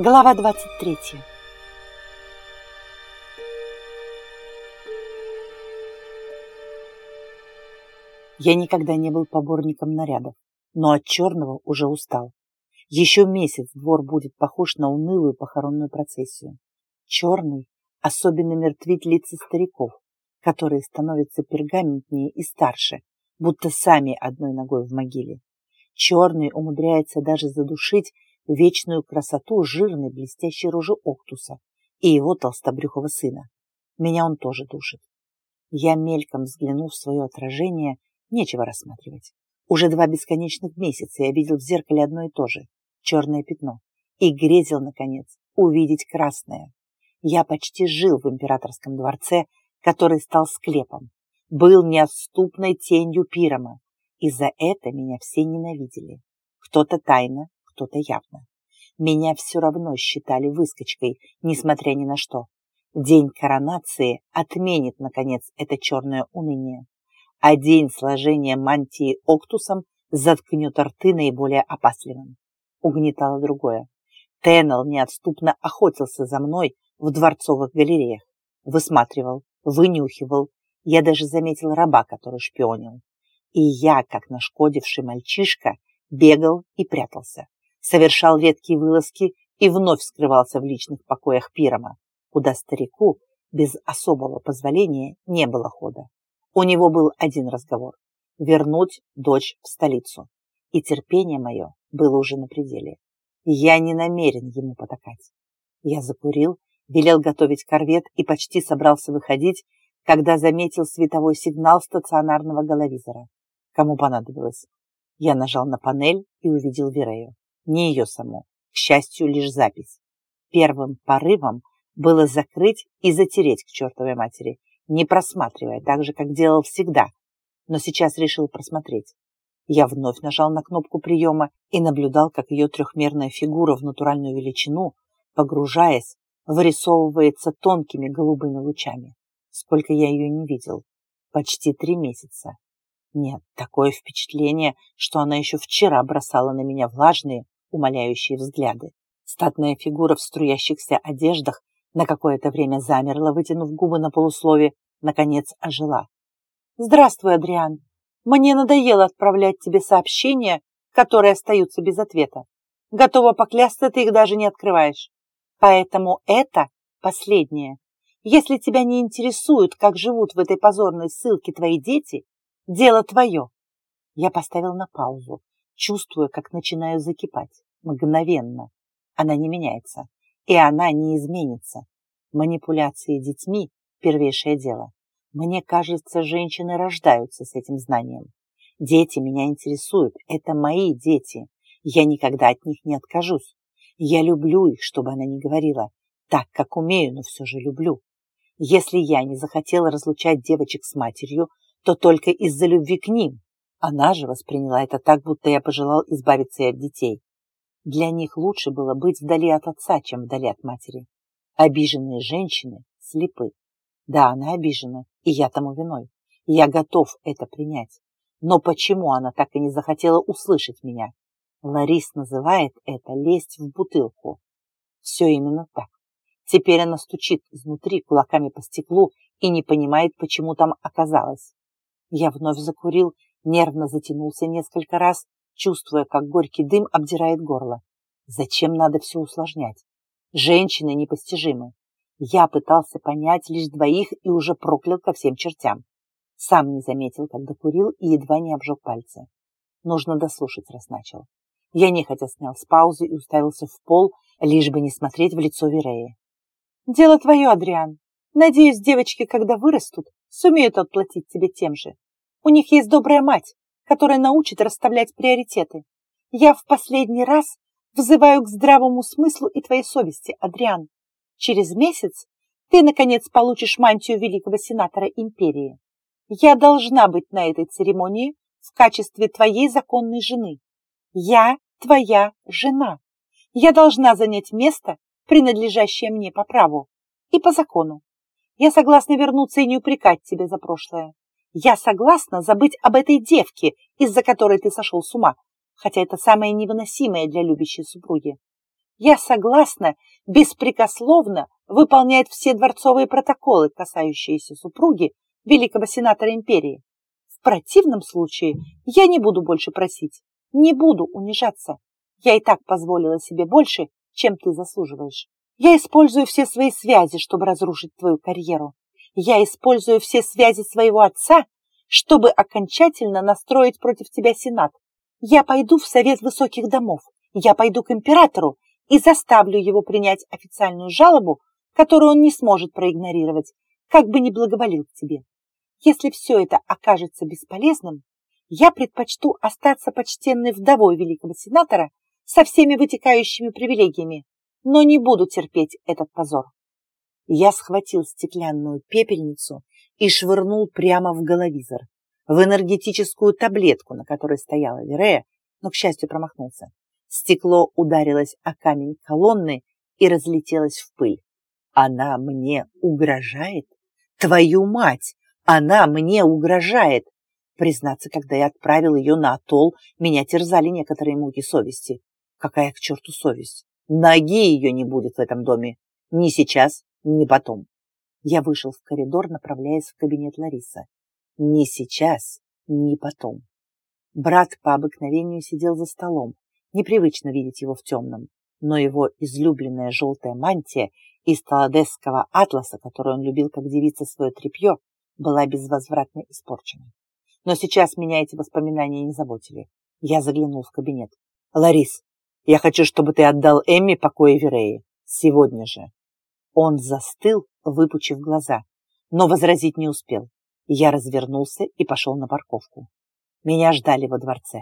Глава 23 Я никогда не был поборником нарядов, но от черного уже устал. Еще месяц двор будет похож на унылую похоронную процессию. Черный особенно мертвит лица стариков, которые становятся пергаментнее и старше, будто сами одной ногой в могиле. Черный умудряется даже задушить вечную красоту жирной блестящей рожи Октуса и его толстобрюхого сына. Меня он тоже душит. Я мельком взглянув в свое отражение, нечего рассматривать. Уже два бесконечных месяца я видел в зеркале одно и то же — черное пятно. И грезил, наконец, увидеть красное. Я почти жил в императорском дворце, который стал склепом. Был неотступной тенью Пирома. И за это меня все ненавидели. Кто-то тайно, кто-то явно. Меня все равно считали выскочкой, несмотря ни на что. День коронации отменит, наконец, это черное уныние. А день сложения мантии октусом заткнет рты наиболее опасливым. Угнетало другое. Теннел неотступно охотился за мной в дворцовых галереях. Высматривал, вынюхивал. Я даже заметил раба, который шпионил. И я, как нашкодивший мальчишка, бегал и прятался совершал редкие вылазки и вновь скрывался в личных покоях Пирома, куда старику без особого позволения не было хода. У него был один разговор – вернуть дочь в столицу. И терпение мое было уже на пределе. Я не намерен ему потакать. Я закурил, велел готовить корвет и почти собрался выходить, когда заметил световой сигнал стационарного головизора. Кому понадобилось? Я нажал на панель и увидел Вирею не ее саму, к счастью, лишь запись. Первым порывом было закрыть и затереть к чертовой матери, не просматривая, так же, как делал всегда, но сейчас решил просмотреть. Я вновь нажал на кнопку приема и наблюдал, как ее трехмерная фигура в натуральную величину, погружаясь, вырисовывается тонкими голубыми лучами. Сколько я ее не видел. Почти три месяца. Нет, такое впечатление, что она еще вчера бросала на меня влажные, умоляющие взгляды. Статная фигура в струящихся одеждах на какое-то время замерла, вытянув губы на полуслове, наконец ожила. «Здравствуй, Адриан. Мне надоело отправлять тебе сообщения, которые остаются без ответа. Готова поклясться, ты их даже не открываешь. Поэтому это последнее. Если тебя не интересует, как живут в этой позорной ссылке твои дети, дело твое». Я поставил на паузу, чувствуя, как начинаю закипать. Мгновенно. Она не меняется. И она не изменится. Манипуляции детьми – первейшее дело. Мне кажется, женщины рождаются с этим знанием. Дети меня интересуют. Это мои дети. Я никогда от них не откажусь. Я люблю их, чтобы она не говорила. Так, как умею, но все же люблю. Если я не захотела разлучать девочек с матерью, то только из-за любви к ним, она же восприняла это так, будто я пожелал избавиться и от детей. Для них лучше было быть вдали от отца, чем вдали от матери. Обиженные женщины слепы. Да, она обижена, и я тому виной. Я готов это принять. Но почему она так и не захотела услышать меня? Ларис называет это лезть в бутылку. Все именно так. Теперь она стучит изнутри кулаками по стеклу и не понимает, почему там оказалась. Я вновь закурил Нервно затянулся несколько раз, чувствуя, как горький дым обдирает горло. Зачем надо все усложнять? Женщины непостижимы. Я пытался понять лишь двоих и уже проклял ко всем чертям. Сам не заметил, когда курил и едва не обжег пальцы. Нужно дослушать, раз начал. Я нехотя снял с паузы и уставился в пол, лишь бы не смотреть в лицо Вереи. «Дело твое, Адриан. Надеюсь, девочки, когда вырастут, сумеют отплатить тебе тем же. У них есть добрая мать, которая научит расставлять приоритеты. Я в последний раз взываю к здравому смыслу и твоей совести, Адриан. Через месяц ты, наконец, получишь мантию великого сенатора империи. Я должна быть на этой церемонии в качестве твоей законной жены. Я твоя жена. Я должна занять место, принадлежащее мне по праву и по закону. Я согласна вернуться и не упрекать тебя за прошлое. Я согласна забыть об этой девке, из-за которой ты сошел с ума, хотя это самое невыносимое для любящей супруги. Я согласна беспрекословно выполнять все дворцовые протоколы, касающиеся супруги великого сенатора империи. В противном случае я не буду больше просить, не буду унижаться. Я и так позволила себе больше, чем ты заслуживаешь. Я использую все свои связи, чтобы разрушить твою карьеру. Я использую все связи своего отца, чтобы окончательно настроить против тебя Сенат. Я пойду в Совет Высоких Домов. Я пойду к императору и заставлю его принять официальную жалобу, которую он не сможет проигнорировать, как бы ни благоволил к тебе. Если все это окажется бесполезным, я предпочту остаться почтенной вдовой великого сенатора со всеми вытекающими привилегиями, но не буду терпеть этот позор. Я схватил стеклянную пепельницу и швырнул прямо в головизор, в энергетическую таблетку, на которой стояла Верея, но, к счастью, промахнулся. Стекло ударилось о камень колонны и разлетелось в пыль. Она мне угрожает? Твою мать! Она мне угрожает! Признаться, когда я отправил ее на атолл, меня терзали некоторые муки совести. Какая к черту совесть? Ноги ее не будет в этом доме. Ни сейчас, ни потом. Я вышел в коридор, направляясь в кабинет Ларисы. Ни сейчас, ни потом. Брат по обыкновению сидел за столом. Непривычно видеть его в темном. Но его излюбленная желтая мантия из таладесского атласа, которую он любил как девица свое тряпье, была безвозвратно испорчена. Но сейчас меня эти воспоминания не заботили. Я заглянул в кабинет. «Ларис, я хочу, чтобы ты отдал Эмми покой Вереи. Сегодня же». Он застыл, выпучив глаза, но возразить не успел. Я развернулся и пошел на парковку. Меня ждали во дворце.